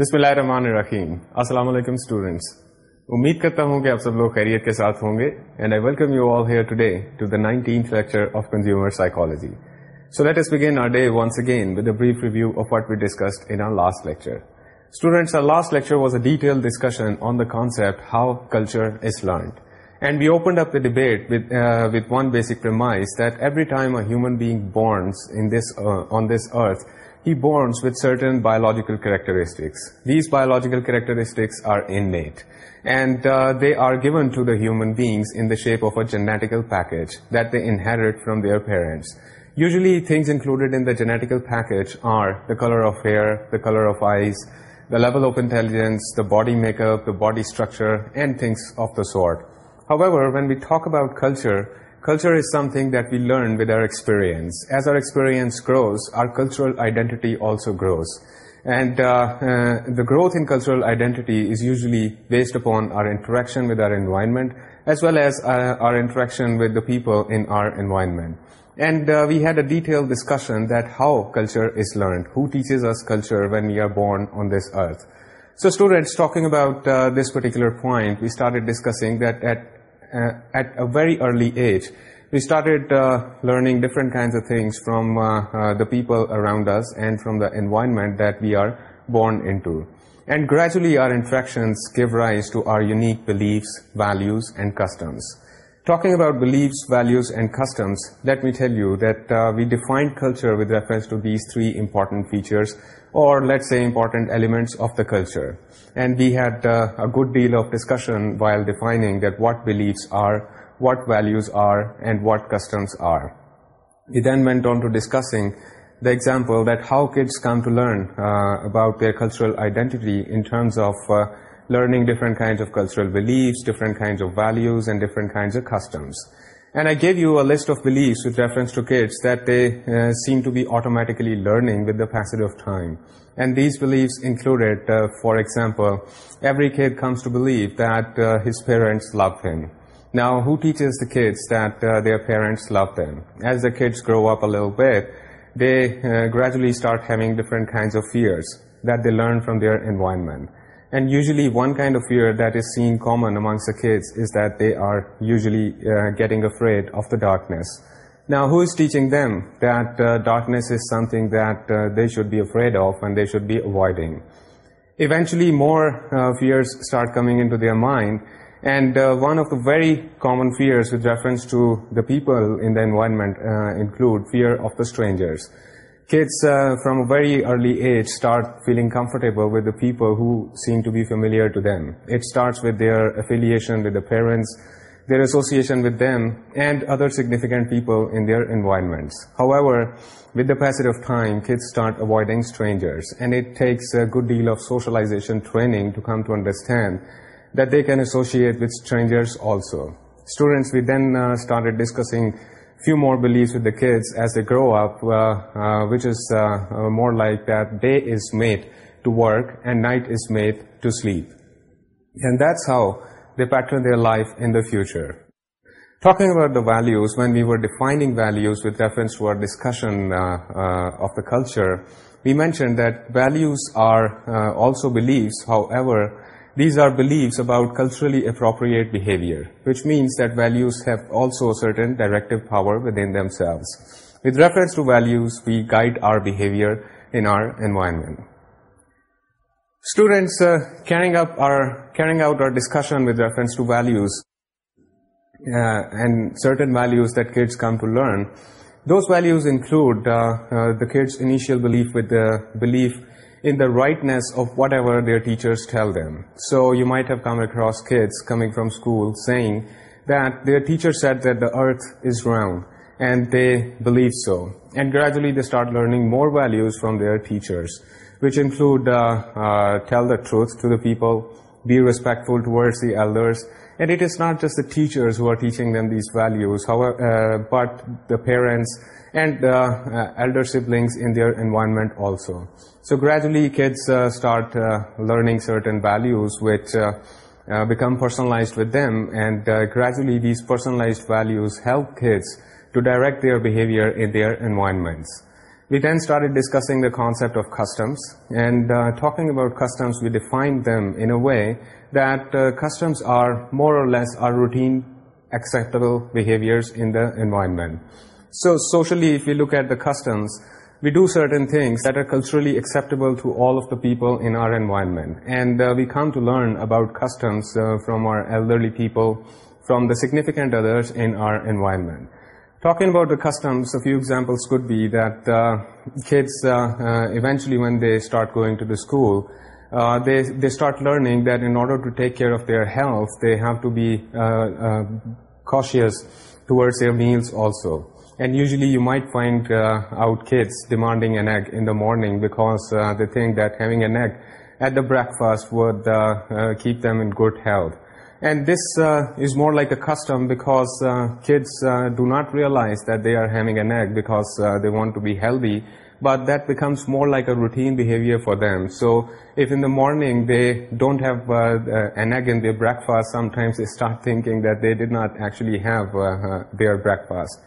بسم اللہ الرحمن الرحیم السلام علیکم اسٹوڈینٹس امید کرتا ہوں کہ آپ سب لوگ خیریت کے ساتھ ہوں گے and I welcome you all here today to the nineteenth lecture of consumer psychology so let us begin our day once again with brief review of what we discussed in our last lecture students our last lecture was a detail discussion on the concept how culture is learned and we opened up the debate with one basic premise that every time a human being borns on this earth he borns with certain biological characteristics. These biological characteristics are innate, and uh, they are given to the human beings in the shape of a genetical package that they inherit from their parents. Usually things included in the genetical package are the color of hair, the color of eyes, the level of intelligence, the body makeup, the body structure, and things of the sort. However, when we talk about culture, Culture is something that we learn with our experience. As our experience grows, our cultural identity also grows. And uh, uh, the growth in cultural identity is usually based upon our interaction with our environment, as well as uh, our interaction with the people in our environment. And we had a detailed discussion that how culture is learned, who teaches us culture when we are born on this earth. So students, talking about this particular point, we started discussing that at uh, at a very early age. We started uh, learning different kinds of things from uh, the people around us and from the environment that we are born into. And gradually our interactions give rise to our unique beliefs, values, and customs. Talking about beliefs, values, and customs, let me tell you that uh, we define culture with reference to these three important features, or let's say important elements of the culture. And we had uh, a good deal of discussion while defining that what beliefs are, what values are, and what customs are. We then went on to discussing the example that how kids come to learn uh, about their cultural identity in terms of learning different kinds of cultural different kinds values and different I give you artists that scene to be automatically learning included for example every kid comes to believe that parents now who teach the kids that parents love as the kids grow up they gradually ڈیفرنٹس of fears that they learn from the environment And usually one kind of fear that is seen common amongst the kids is that they are usually uh, getting afraid of the darkness. Now, who is teaching them that uh, darkness is something that uh, they should be afraid of and they should be avoiding? Eventually, more fears start coming into their mind. And one of the very common fears with reference to the people in the environment include fear of the strangers. Kids uh, from a very early age start feeling comfortable with the people who seem to be familiar to them. It starts with their affiliation with the parents, their association with them, and other significant people in their environments. However, with the passage of time, kids start avoiding strangers, and it takes a good deal of socialization training to come to understand that they can associate with strangers also. Students, we then uh, started discussing few more beliefs with the kids as they grow up, uh, uh, which is uh, more like that day is made to work and night is made to sleep. And that's how they pattern their life in the future. Talking about the values, when we were defining values with reference to our discussion of the culture, we mentioned that values are also beliefs. However, these are beliefs about culturally appropriate behavior, which means that values have also a certain directive power within themselves. With reference to values, we guide our behavior in our environment. Students, uh, carrying out our discussion with reference to values uh, and certain values that kids come to learn, those values include uh, the kids' initial belief with the belief in the rightness of whatever their teachers tell them. So you might have come across kids coming from school saying that their teacher said that the earth is round, and they believe so. And gradually they start learning more values from their teachers, which include uh, uh, tell the truth to the people, be respectful towards the elders. And it is not just the teachers who are teaching them these values, uh, but the parents, and uh, uh, elder siblings in their environment also. So gradually kids uh, start learning certain values which become personalized with them, and gradually these personalized values help kids to direct their behavior in their environments. We then started discussing the concept of customs, and talking about customs, we defined them in a way that customs are more or less our routine acceptable behaviors in the environment. So socially, if we look at the customs, we do certain things that are culturally acceptable to all of the people in our environment. And uh, we come to learn about customs uh, from our elderly people, from the significant others in our environment. Talking about the customs, a few examples could be that uh, kids eventually when they start going to the school, they start learning that in order to take care of their health, they have to be cautious towards their meals also. And usually you might find uh, out kids demanding an egg in the morning because uh, they think that having an egg at the breakfast would uh, keep them in good health. And this is more like a custom because kids do not realize that they are having an egg because they want to be healthy, but that becomes more like a routine behavior for them. So if in the morning they don't have an egg in their breakfast, sometimes they start thinking that they did not actually have their breakfast.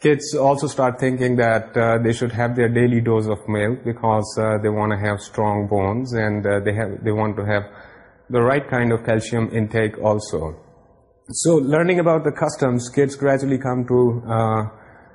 Kids also start thinking that uh, they should have their daily dose of milk because uh, they want to have strong bones, and uh, they want to have the right kind of calcium intake also. So learning about the customs, kids gradually come to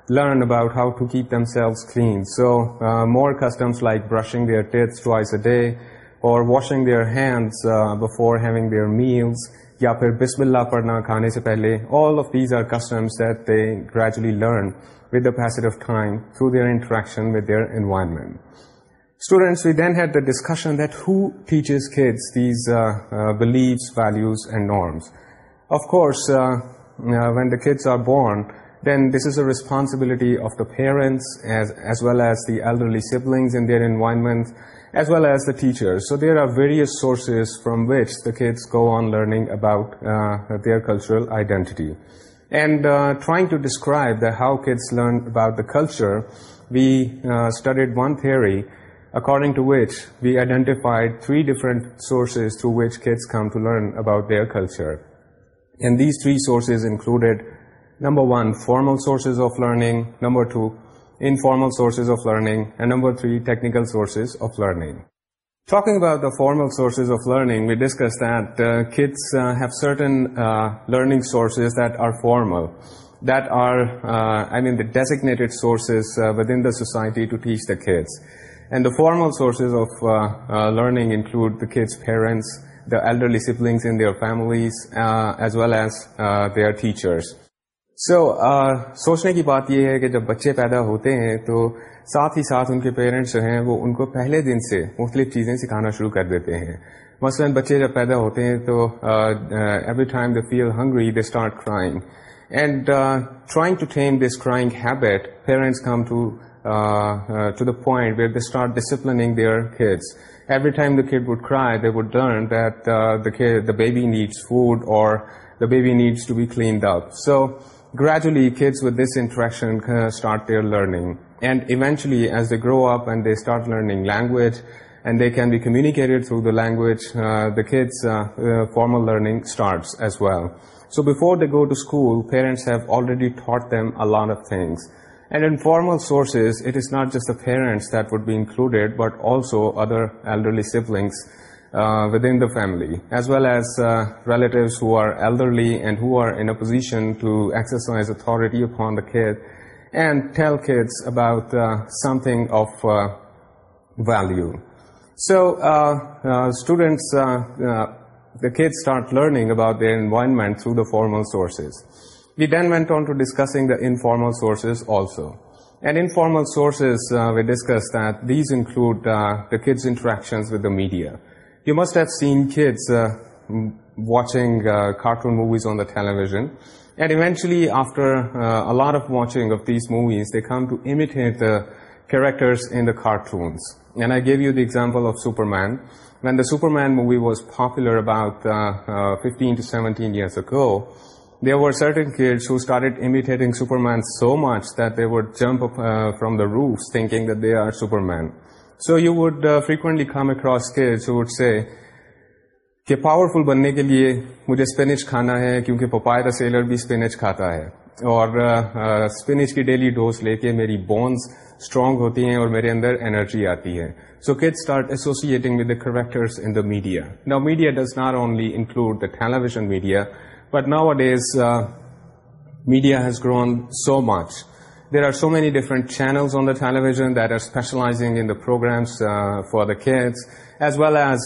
learn about how to keep themselves clean. So more customs like brushing their teeth twice a day or washing their hands before having their meals یا پھر بسم اللہ پڑھنا کھانے سے پہلے all of these are customs that they gradually learn with the of time through their interaction with their environment students we then had the discussion that who teaches kids these beliefs values and norms of course when the kids are born then this is a responsibility of the parents as well as the elderly siblings in their environment as well as the teachers. So there are various sources from which the kids go on learning about uh, their cultural identity. And uh, trying to describe how kids learn about the culture, we uh, studied one theory according to which we identified 3 different sources through which kids come to learn about their culture. And these 3 sources included, number 1, formal sources of learning, number 2, informal sources of learning, and number 3, technical sources of learning. Talking about the formal sources of learning, we discussed that uh, kids uh, have certain uh, learning sources that are formal, that are, the designated sources within the society to teach the kids. And the formal sources of learning include the kids' parents, the elderly siblings in their families, as well as their teachers. So سوچنے کی بات یہ ہے کہ جب بچے پیدا ہوتے ہیں تو ساتھ ہی ساتھ ان کے پیرنٹس جو ہیں وہ ان کو پہلے دن سے مختلف چیزیں سکھانا شروع کر دیتے ہیں مثلاً بچے جب پیدا ہوتے ہیں تو every time the feel hungry they start crying and trying to ten this crying habit parents come to to the point where start disciplining their kids every time the kid would would learn that the baby needs food اور the baby needs to be cleaned up so Gradually, kids with this interaction start their learning. And eventually, as they grow up and they start learning language, and they can be communicated through the language, uh, the kids' uh, uh, formal learning starts as well. So before they go to school, parents have already taught them a lot of things. And in formal sources, it is not just the parents that would be included, but also other elderly siblings uh, within the family, as well as uh, relatives who are elderly and who are in a position to exercise authority upon the kid and tell kids about uh, something of value. So students, the kids start learning about their environment through the formal sources. We then went on to discussing the informal sources also. And informal sources, we discussed that these include the kids' interactions with the media. You must have seen kids uh, watching uh, cartoon movies on the television, and eventually after uh, a lot of watching of these movies, they come to imitate the characters in the cartoons. And I gave you the example of Superman. When the Superman movie was popular about 15 to 17 years ago, there were certain kids who started imitating Superman so much that they would jump up from the roofs thinking that they are Superman. So you would frequently come across کے would say کہ powerful بننے کے لیے مجھے Spanish کھانا ہے کیونکہ Popeye کا سیلر بھی اسپینش کھاتا ہے اور اسپینش کی ڈیلی ڈوز لے کے میری بونس اسٹرانگ ہوتی ہیں اور میرے اندر انرجی آتی ہے so kid start associating with the in the media نا media does not only include the television media but now it is media has grown so much there are so many different specializing on the television that are specializing for the well as well as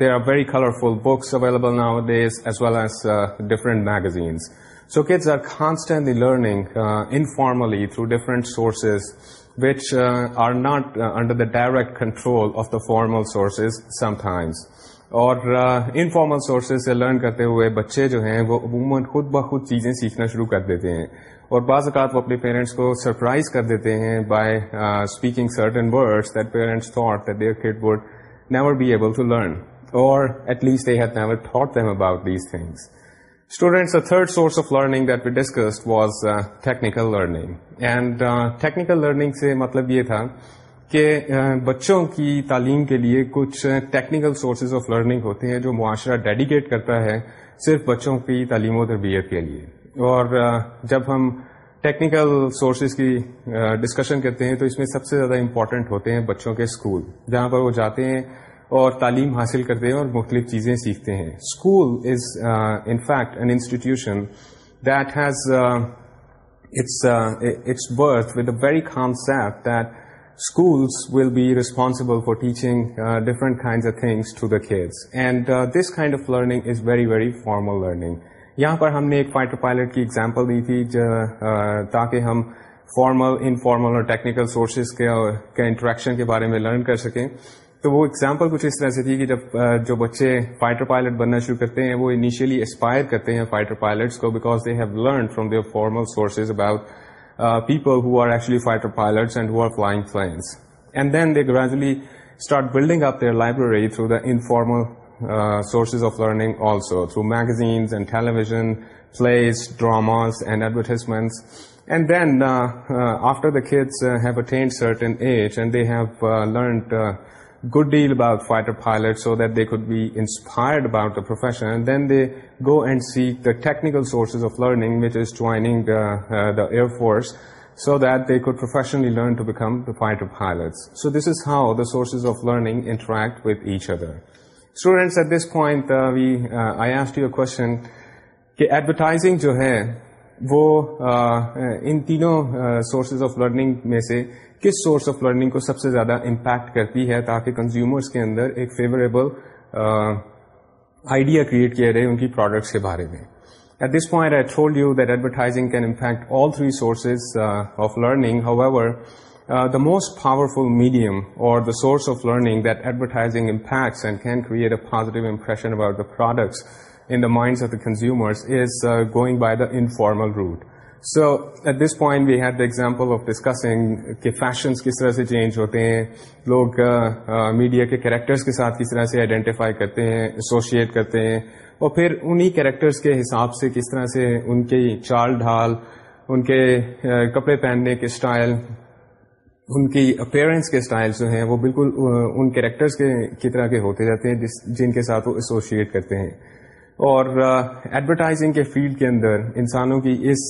there are very colourful books available as well as well as different magazines so are are uh, learning uh, learning through different through different sources are are not under the direct control of the formal sources sometimes. اور informal sources سے learn کرتے ہوئے بچے جو ہیں وہ عموماً خود بخود چیزیں سیکھنا شروع کر دیتے ہیں اور بعض اوقات وہ اپنے پیرنٹس کو سرپرائز کر دیتے ہیں by speaking certain words that parents thought that their kid would never be able to learn اور at least they had never thought them about these things Students, the third source of learning that we discussed was uh, technical learning. And uh, technical learning سے مطلب یہ تھا کہ uh, بچوں کی تعلیم کے لیے کچھ ٹیکنیکل سورسز آف لرننگ ہوتے ہیں جو معاشرہ ڈیڈیکیٹ کرتا ہے صرف بچوں کی تعلیم و تربیت کے لیے اور جب ہم ٹیکنیکل سورسز کی ڈسکشن کرتے ہیں تو اس میں سب سے زیادہ امپورٹنٹ ہوتے ہیں بچوں کے اسکول جہاں پر وہ جاتے ہیں اور تعلیم حاصل کرتے ہیں اور مختلف چیزیں سیکھتے ہیں school is in fact an institution that has its birth with very خام سیپ schools will be responsible for teaching different of things to the uh, and this kind of learning is very very formal learning یہاں پر ہم نے ایک fighter pilot کی example دی تھی تاکہ ہم فارمل انفارمل اور ٹیکنیکل سورسز کے انٹریکشن کے بارے میں لرن کر سکیں تو وہ ایگزامپل کچھ اس طرح سے تھی کہ جب جو بچے فائٹر پائلٹ بننا شروع کرتے ہیں وہ انیشیلی اسپائر کرتے ہیں فائٹر پائلٹس کو because they have learn from their formal sources about people who are actually fighter pilots and who are flying and then they gradually start building up their library through the informal Uh, sources of learning also, through magazines and television, plays, dramas, and advertisements. And then uh, uh, after the kids have attained certain age and they have learned good deal about fighter pilots so that they could be inspired about the profession, and then they go and seek the technical sources of learning, which is joining the Air Force, so that they could professionally learn to become the fighter pilots. So this is how the sources of learning interact with each other. Students at this point I asked you question کہ advertising جو ہے وہ ان تینوں sources of learning میں سے کس source of learning کو سب سے زیادہ امپیکٹ کرتی ہے تاکہ کنزیومرس کے اندر ایک فیوریبل آئیڈیا کریٹ کیا جائے ان کی پروڈکٹس کے بارے میں at this point I told you that advertising can impact all three sources of learning however the most powerful medium اور the source of learning that advertising impacts and can create a positive impression about پرائی the informal route so at this we have the example of discussing کہ fashions کس طرح سے change ہوتے ہیں لوگ media کے characters کے ساتھ کس طرح سے آئیڈینٹیفائی کرتے ہیں associate کرتے ہیں اور پھر انہی کریکٹرس کے حساب سے کس طرح سے ان کی چال ڈھال ان کے کپڑے پہننے کے اسٹائل ان کی اپیرنس کے اسٹائل جو ہیں وہ بالکل ان کیریکٹرس کی طرح کے ہوتے جاتے ہیں جن کے ساتھ وہ ایسوسیٹ کرتے ہیں اور ایڈورٹائزنگ کے فیلڈ کے اندر انسانوں کی اس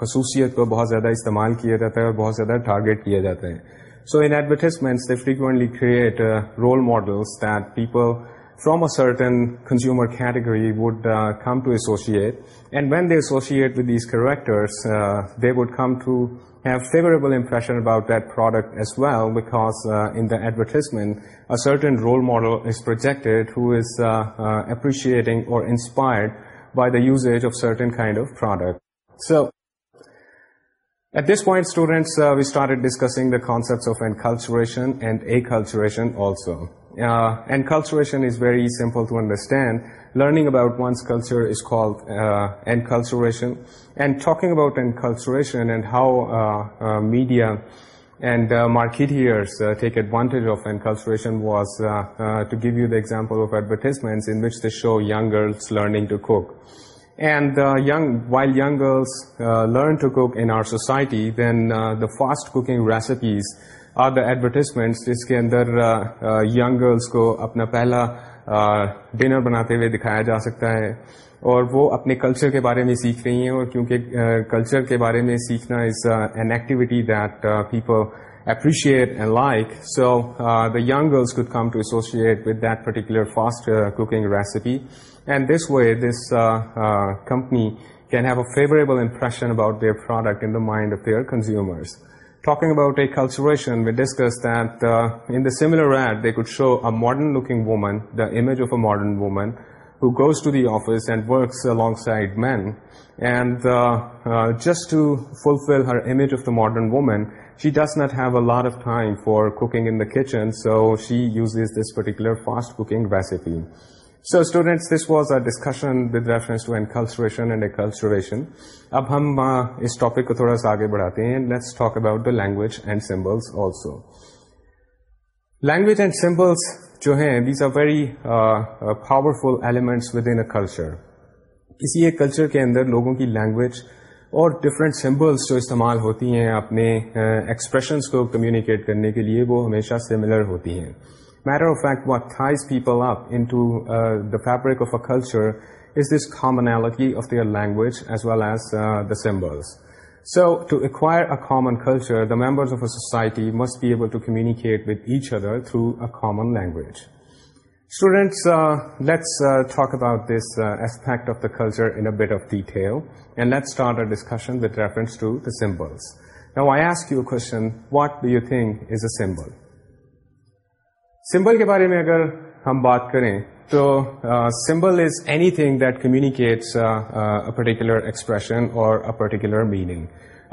خصوصیت کو بہت زیادہ استعمال کیا جاتا ہے اور بہت زیادہ ٹارگیٹ کیا جاتا ہے so in advertisements frequently create role models from a certain consumer category would come to associate and when they associate with these characters they would come to have favorable impression about that product as well, because uh, in the advertisement, a certain role model is projected who is uh, uh, appreciating or inspired by the usage of certain kind of product. So at this point, students, we started discussing the concepts of enculturation and acculturation also. Enculturation uh, is very simple to understand. Learning about one's culture is called uh, enculturation. And talking about enculturation and how uh, media and marketeers take advantage of enculturation was to give you the example of advertisements in which they show young girls learning to cook. And while young girls learn to cook in our society, then the fast cooking recipes are the advertisement جس کے اندر یگ girls کو اپنا پہلا dinner بناتے ہوئے دکھایا جا سکتا ہے اور وہ اپنے کلچر کے بارے میں سیکھ رہی ہیں اور کیونکہ کلچر کے بارے میں سیکھنا is an activity that people appreciate and like so the young girls could come to associate with that particular fast cooking recipe and this way this company can have a favourable impression about their product in the mind of their consumers Talking about acculturation, we discussed that uh, in the similar ad, they could show a modern-looking woman, the image of a modern woman, who goes to the office and works alongside men. And uh, uh, just to fulfill her image of the modern woman, she does not have a lot of time for cooking in the kitchen, so she uses this particular fast cooking recipe. So students this was a ڈسکشنسریشنشن اب ہم اس topic کو تھوڑا سا آگے بڑھاتے ہیں let's talk about the language and symbols also language and symbols جو ہیں these are very powerful elements within culture کسی ایک کلچر کے اندر لوگوں کی لینگویج اور ڈفرینٹ سمبلس جو استعمال ہوتی ہیں اپنے ایکسپریشنس کو کمیونیکیٹ کرنے کے لیے وہ ہمیشہ سملر ہوتی ہیں Matter of fact, what ties people up into uh, the fabric of a culture is this commonality of their language as well as uh, the symbols. So to acquire a common culture, the members of a society must be able to communicate with each other through a common language. Students, uh, let's talk about this aspect of the culture in a bit of detail, and let's start our discussion with reference to the symbols. Now I ask you a question, what do you think is a symbol? Symbol کے بارے میں اگر ہم بات کریں تو symbol is anything that communicates particular expression اور particular meaning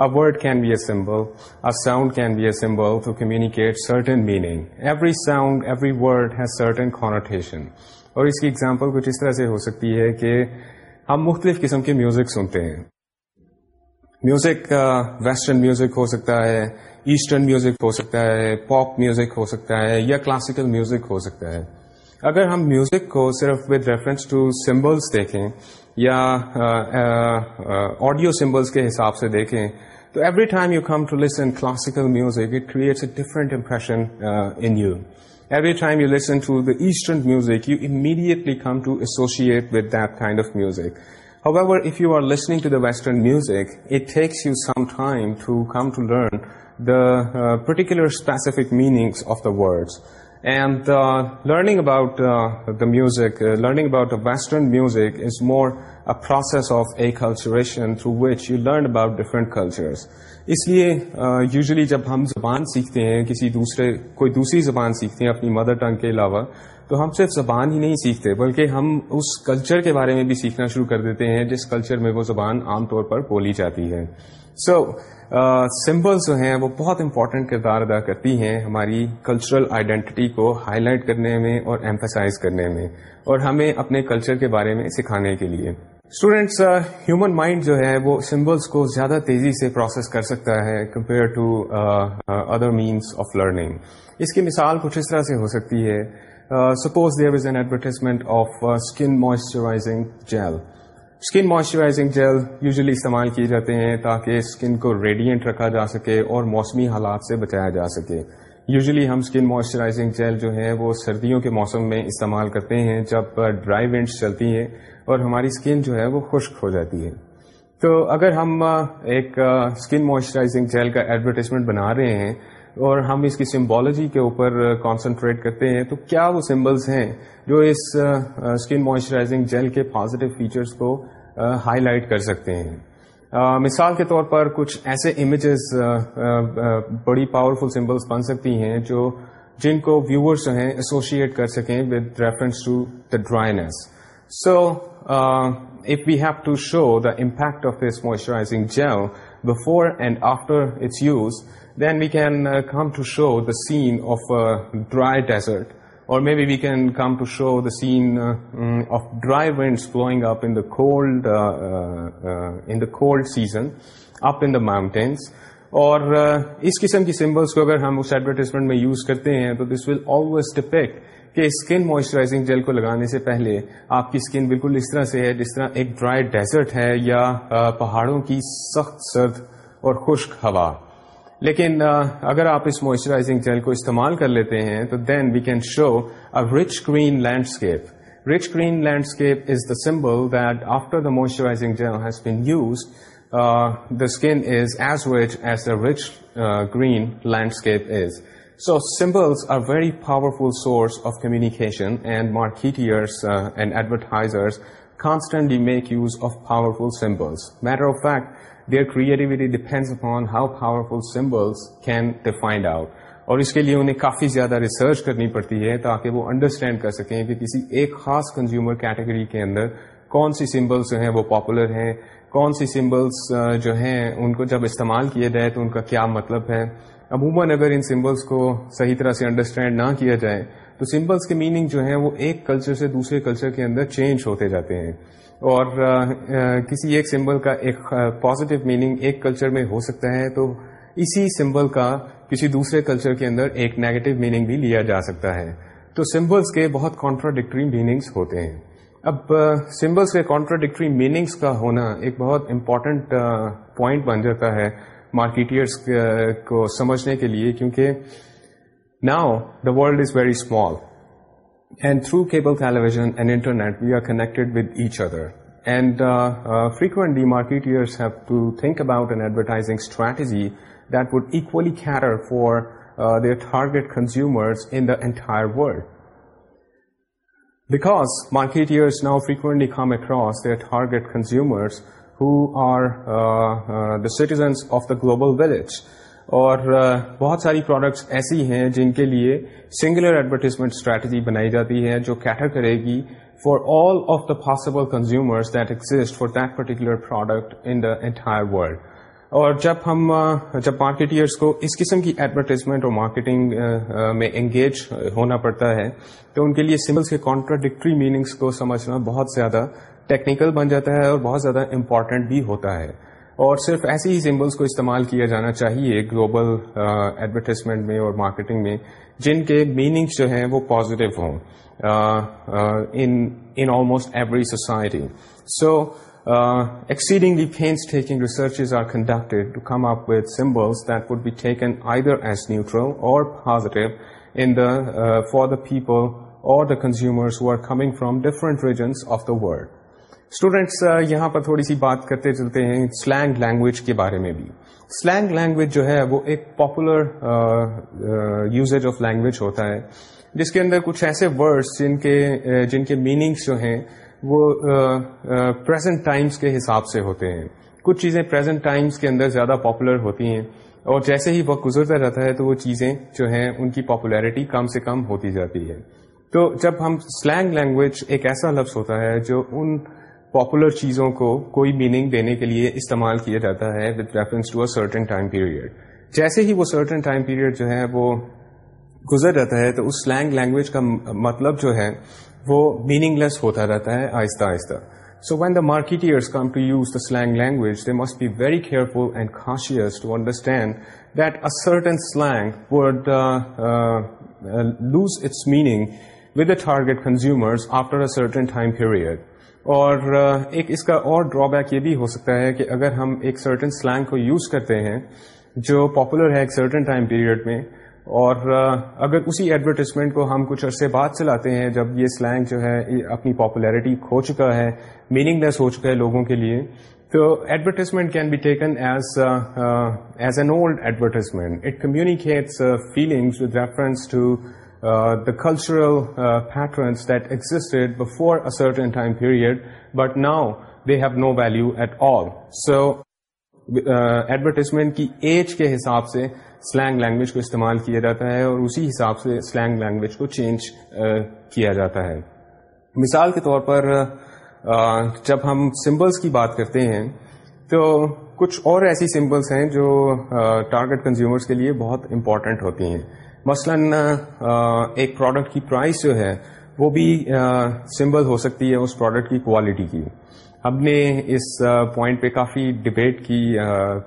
can word can be a sound can be a symbol to communicate certain meaning every sound every word has certain connotation اور اس کی example کچھ اس طرح سے ہو سکتی ہے کہ ہم مختلف قسم کے میوزک سنتے ہیں میوزک ویسٹرن میوزک ہو سکتا ہے ایسٹرن میوزک ہو سکتا ہے پاپ میوزک ہو سکتا ہے یا کلاسیکل میوزک ہو سکتا ہے اگر ہم میوزک کو صرف ود ریفرنس ٹو سمبلس دیکھیں یا آڈیو سمبلس کے حساب سے دیکھیں تو every time you come to listen classical music it creates a different impression in you you every time listen to the eastern music you immediately come to associate with that kind of music However, if you are listening to the Western music, it takes you some time to come to learn the uh, particular specific meanings of the words. And uh, learning about uh, the music, uh, learning about the Western music is more a process of acculturation through which you learn about different cultures. اس لیے usually جب ہم زبان سیکھتے ہیں کسی دوسرے کوئی دوسری زبان سیکھتے ہیں اپنی مدر ٹنگ کے علاوہ تو ہم صرف زبان ہی نہیں سیکھتے بلکہ ہم اس کلچر کے بارے میں بھی سیکھنا شروع کر دیتے ہیں جس کلچر میں وہ زبان عام طور پر بولی جاتی ہے سو سمبلس جو ہیں وہ بہت امپورٹنٹ کردار ادا کرتی ہیں ہماری کلچرل آئیڈینٹی کو ہائی لائٹ کرنے میں اور ایمفسائز کرنے میں اور ہمیں اپنے کلچر کے بارے میں سکھانے کے لیے اسٹوڈینٹس ہیومن مائنڈ جو ہے وہ سمبلس کو زیادہ تیزی سے پروسیس کر سکتا ہے compare to other means of learning اس کی مثال کچھ اس طرح سے ہو سکتی ہے suppose there was an advertisement of skin moisturising gel skin moisturising gel usually استعمال کیے جاتے ہیں تاکہ اسکن کو ریڈینٹ رکھا جا سکے اور موسمی حالات سے بچایا جا سکے یوزلی ہم اسکن موئسچرائزنگ جیل جو ہے وہ سردیوں کے موسم میں استعمال کرتے ہیں جب ڈرائی ونڈس چلتی ہیں اور ہماری اسکن جو ہے وہ خشک ہو جاتی ہے تو اگر ہم ایک اسکن موئسچرائزنگ جیل کا ایڈورٹیزمنٹ بنا رہے ہیں اور ہم اس کی سمبالوجی کے اوپر کانسنٹریٹ کرتے ہیں تو کیا وہ سمبلس ہیں جو اس اسکن موئسچرائزنگ جیل کے پازیٹیو فیچرس کو ہائی لائٹ کر سکتے ہیں مثال کے طور پر کچھ ایسے امیجز بڑی پاورفل سمبلس بن سکتی ہیں جو جن کو ویورس جو ہیں ایسوشیٹ کر سکیں with reference to the dryness so if we have to show the impact of this moisturising gel before and after its use then we can come to show the scene of dry desert or maybe we can come to show the scene of dry wind flowing up in کو up in the mountains اور اس قسم کی symbols کو اگر ہم اس advertisement میں یوز کرتے ہیں تو دس ول آلویز ڈپیکٹ کہ اسکن موئسچرائزنگ جیل کو لگانے سے پہلے آپ کی اسکن بالکل اس طرح سے ہے جس طرح ایک ڈرائی ڈیزرٹ ہے یا پہاڑوں کی سخت سرد اور خشک ہوا لیکن اگر آپ اس موئسچرائزنگ جیل کو استعمال کر لیتے ہیں تو then we can show a rich green landscape rich green landscape is the symbol that after the moisturising gel has been use the skin is as wet as the rich green landscape is so symbols are very powerful source of communication and marketers and advertisers constantly make use of powerful symbols matter of fact creativity depend upon how power full symbols can defined out اور اس کے لیے انہیں کافی زیادہ research کرنی پڑتی ہے تاکہ وہ انڈرسٹینڈ کر سکیں کہ کسی ایک خاص کنزیومر کیٹیگری کے اندر کون سی سمبلس جو ہیں وہ پاپولر ہیں کون سی سمبلس جو ہیں ان کو جب استعمال کیا جائے تو ان کا کیا مطلب ہے عموماً اگر ان سمبلس کو صحیح طرح سے انڈرسٹینڈ نہ کیا جائے تو سمبلس کے میننگ جو ہیں وہ ایک کلچر سے دوسرے کلچر کے اندر چینج ہوتے جاتے ہیں اور کسی ایک سمبل کا ایک پازیٹیو میننگ ایک کلچر میں ہو سکتا ہے تو اسی سمبل کا کسی دوسرے کلچر کے اندر ایک نیگیٹو میننگ بھی لیا جا سکتا ہے تو سمبلس کے بہت کانٹراڈکٹری میننگس ہوتے ہیں اب سمبلس کے کانٹراڈکٹری میننگس کا ہونا ایک بہت امپارٹینٹ پوائنٹ بن جاتا ہے مارکیٹئرس کو سمجھنے کے لیے کیونکہ now the world is very small And through cable television and internet, we are connected with each other. And uh, uh, frequently, marketeers have to think about an advertising strategy that would equally cater for uh, their target consumers in the entire world. Because marketeers now frequently come across their target consumers who are the citizens of the global village. اور بہت ساری products ایسی ہیں جن کے لیے singular advertisement strategy بنائی جاتی ہے جو کیٹر کرے گی for all of the possible consumers that exist for that particular product in the entire world اور جب ہم جب مارکیٹئرس کو اس قسم کی ایڈورٹیزمنٹ اور مارکیٹنگ میں انگیج ہونا پڑتا ہے تو ان کے لیے سمبلس کے کانٹراڈکٹری میننگس کو سمجھنا بہت زیادہ ٹیکنیکل بن جاتا ہے اور بہت زیادہ امپارٹینٹ بھی ہوتا ہے اور صرف ایسے ہی سمبلس کو استعمال کیا جانا چاہیے گلوبل ایڈورٹیزمنٹ میں اور مارکیٹنگ میں جن کے میننگس جو ہیں وہ پازیٹیو ہوں in almost every society so exceedingly thence taking researches are conducted to come up with symbols that would be taken I as neutral or positive in the for the people or the who are coming from different regions of the world students uh, یہاں پر تھوڑی سی بات کرتے چلتے ہیں slang language کے بارے میں بھی سلینگ لینگویج جو ہے وہ ایک پاپولر یوزیج آف لینگویج ہوتا ہے جس کے اندر کچھ ایسے ورڈس جن کے uh, جن کے میننگس جو ہیں وہ پرزینٹ uh, ٹائمس کے حساب سے ہوتے ہیں کچھ چیزیں پریزنٹ ٹائمس کے اندر زیادہ پاپولر ہوتی ہیں اور جیسے ہی وقت گزرتا رہتا ہے تو وہ چیزیں جو ہیں ان کی پاپولیرٹی کم سے کم ہوتی جاتی ہے تو جب ہم سلینگ لینگویج ایک ایسا لفظ ہوتا ہے جو ان پاپولر چیزوں کو کوئی میننگ دینے کے لیے استعمال کیا جاتا ہے with reference to a certain time period جیسے ہی وہ سرٹن ٹائم پیریڈ جو ہے وہ گزر جاتا ہے تو اس سلینگ لینگویج کا مطلب جو ہے وہ میننگ لیس ہوتا رہتا ہے آہستہ آہستہ so when the marketers come to use the slang language they must be very careful and conscious to understand that certain slang would lose its meaning with the target consumers after a certain time period اور ایک اس کا اور ڈرا back یہ بھی ہو سکتا ہے کہ اگر ہم ایک سرٹن سلینگ کو یوز کرتے ہیں جو پاپولر ہے ایک سرٹن ٹائم پیریڈ میں اور اگر اسی ایڈورٹیزمنٹ کو ہم کچھ عرصے بعد چلاتے ہیں جب یہ سلینگ جو ہے اپنی پاپولیرٹی کھو چکا ہے میننگ لیس ہو چکا ہے لوگوں کے لیے تو advertisement can be taken as as an old advertisement it communicates feelings with reference to the cultural patterns that existed before a certain time period but now they have no value at all so advertisement کی age کے حساب سے slang language کو استعمال کیا جاتا ہے اور اسی حساب سے سلینگ لینگویج کو چینج کیا جاتا ہے مثال کے طور پر جب ہم سمبلس کی بات کرتے ہیں تو کچھ اور ایسے سمبلس ہیں جو ٹارگیٹ کنزیومرس کے لیے بہت امپورٹنٹ ہوتے ہیں مثلا ایک پروڈکٹ کی پرائز جو ہے وہ بھی سمبل ہو سکتی ہے اس پروڈکٹ کی کوالٹی کی ہم نے اس پوائنٹ پہ کافی ڈبیٹ کی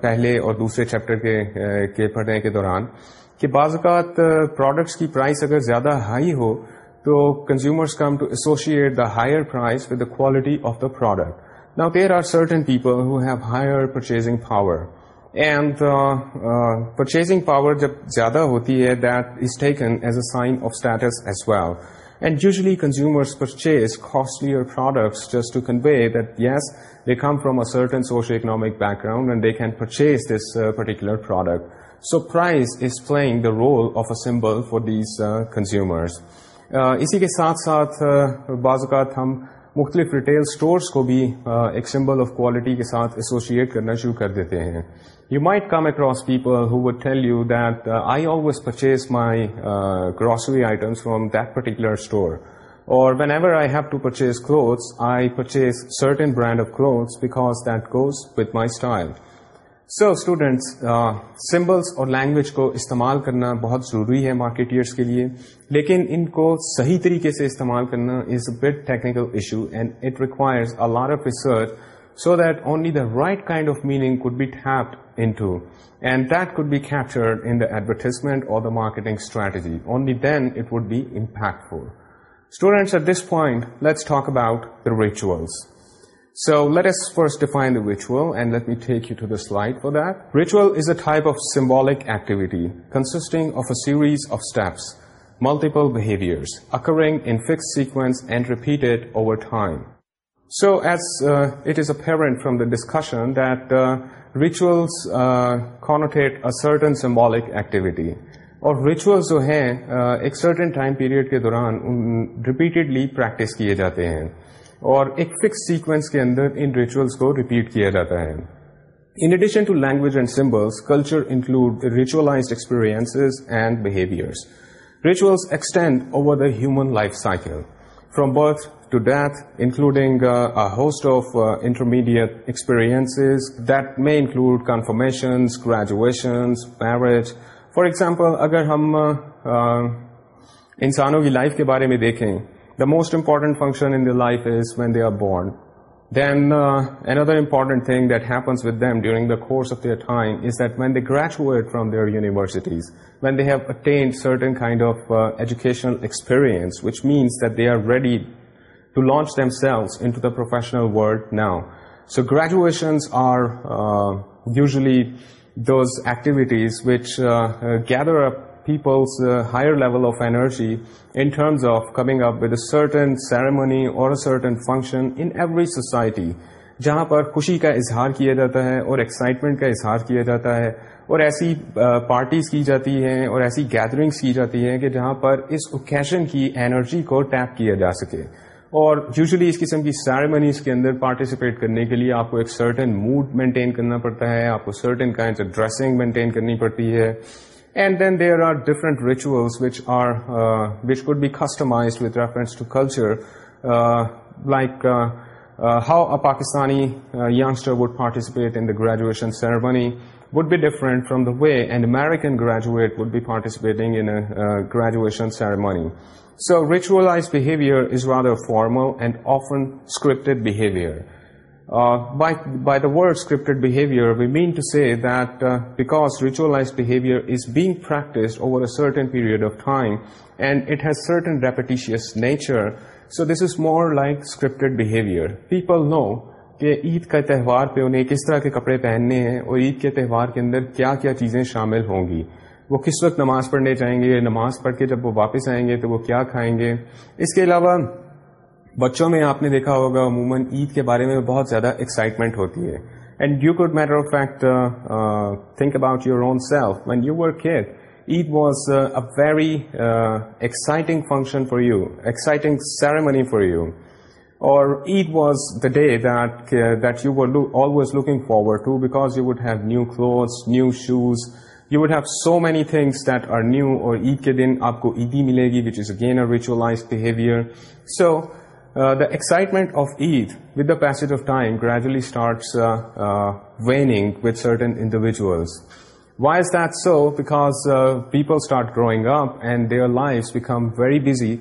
پہلے اور دوسرے چیپٹر کے پڑھنے کے دوران کہ بعض اوقات پروڈکٹس کی پرائس اگر زیادہ ہائی ہو تو consumers come to associate the higher price with the quality of the product now there are certain people who have higher purchasing power and purchasing power جب زیادہ ہوتی ہے that is taken as a sign of status as well and usually consumer purchase costlier products just to convey that yes they come from from certain social economic background and they can purchase this particular product so price is playing the role of a symbol for these consumer اسی کے ساتھ ساتھ بعض اوقات ہم مختلف retail stores کو بھی ایک سمبل آف کوالٹی کے ساتھ ایسوسیٹ کرنا شروع کر دیتے ہیں you might come across people who would tell you that I always purchase my grocery item from particular store اور whenever I have to purchase clothes I purchase certain brand of clothes because those with my style so students symbols اور language کو استعمال کرنا بہت ضروری ہے marketers کے لیے لیکن ان کو صحیح طریقے سے استعمال کرنا is a bed technical issue and it requires a لارف research so دنلی the right kind of meaning could be and did be captured انڈورٹیزمنٹ اور ritual so let us first define ritual take you to the slide four دیچوئل is a type of symbolic activity consisting of arrays of steps multiple behaviours occurring in fix sequence and repeat over time So as uh, it is apparent from the discussion that uh, rituals uh, connotate a certain symbolic activity اور ritual جو ہیں ایک certain time period کے دوران repeatedly practice کیے جاتے ہیں اور ایک فکس سیکوینس کے اندر ان ریچولس کو ریپیٹ کیا جاتا ہے in addition to language and symbols culture include ریچولاسپیرینس and behaviours rituals extend over the human life cycle from birth to death including host of intermediate experience that may include confirmations graduations marriage for example اگر ہم uh, انسانوں کی life کے بارے میں دیکھیں the most important function in the life is when they are born then an other important thing that happens with them during the course of time is that when they graduate from their universities when they have attend certain kind of educationals which means that they are ready to launch them those in professional uh, usually those activities which gather up level higher level of energy in terms of coming up with certain ceremony اور certain function in every society جہاں پر خوشی کا اظہار کیا جاتا ہے اور ایکسائٹمنٹ کا اظہار کیا جاتا ہے اور ایسی پارٹیز کی جاتی ہیں اور ایسی گیدرنگس کی جاتی ہیں کہ جہاں پر اس اوکیشن کی انرجی کو ٹیپ کیا جا سکے اور یوزلی اس قسم کی سیرمنیز کے اندر پارٹیسپیٹ کرنے کے لیے آپ کو ایک سرٹن موڈ مینٹین کرنا پڑتا ہے آپ کو certain kind of dressing maintain کرنی پڑتی ہے and then there are different are which could be customise with reference to culture like how a Pakistani youngster would participate in the graduation ceremony would be different from the way and American graduate would be participating graduation ceremony so ritual formal and آفٹیڈیو داڈ behaviour we mean to see that because ritual certain period of time and it has certain repetitious nature so this is more like script behaviour people know کہ عید کا تہوار پہ انہیں کس طرح کے کپڑے پہننے ہیں اور عید کے تہوار کے اندر کیا کیا چیزیں شامل ہوں گی وہ کس وقت نماز پڑھنے جائیں گے نماز پڑھ کے جب وہ واپس آئیں گے تو وہ کیا کھائیں گے اس کے علاوہ بچوں میں آپ نے دیکھا ہوگا عموماً عید کے بارے میں بہت زیادہ ایکسائٹمنٹ ہوتی ہے and you could matter of fact think about your own self when you were care Eid was a very exciting function for you exciting ceremony for you or Eid was the day that you always looking forward to because you would have new cloth new shoes you would have so many things that are new اور عید کے دن آپ کو عیدی ملے گی which is again a rituals behaviour so the excitement of Eid with the pace of time gradually starts waning with certain individuals why is that so because people start growing up and their life become very busy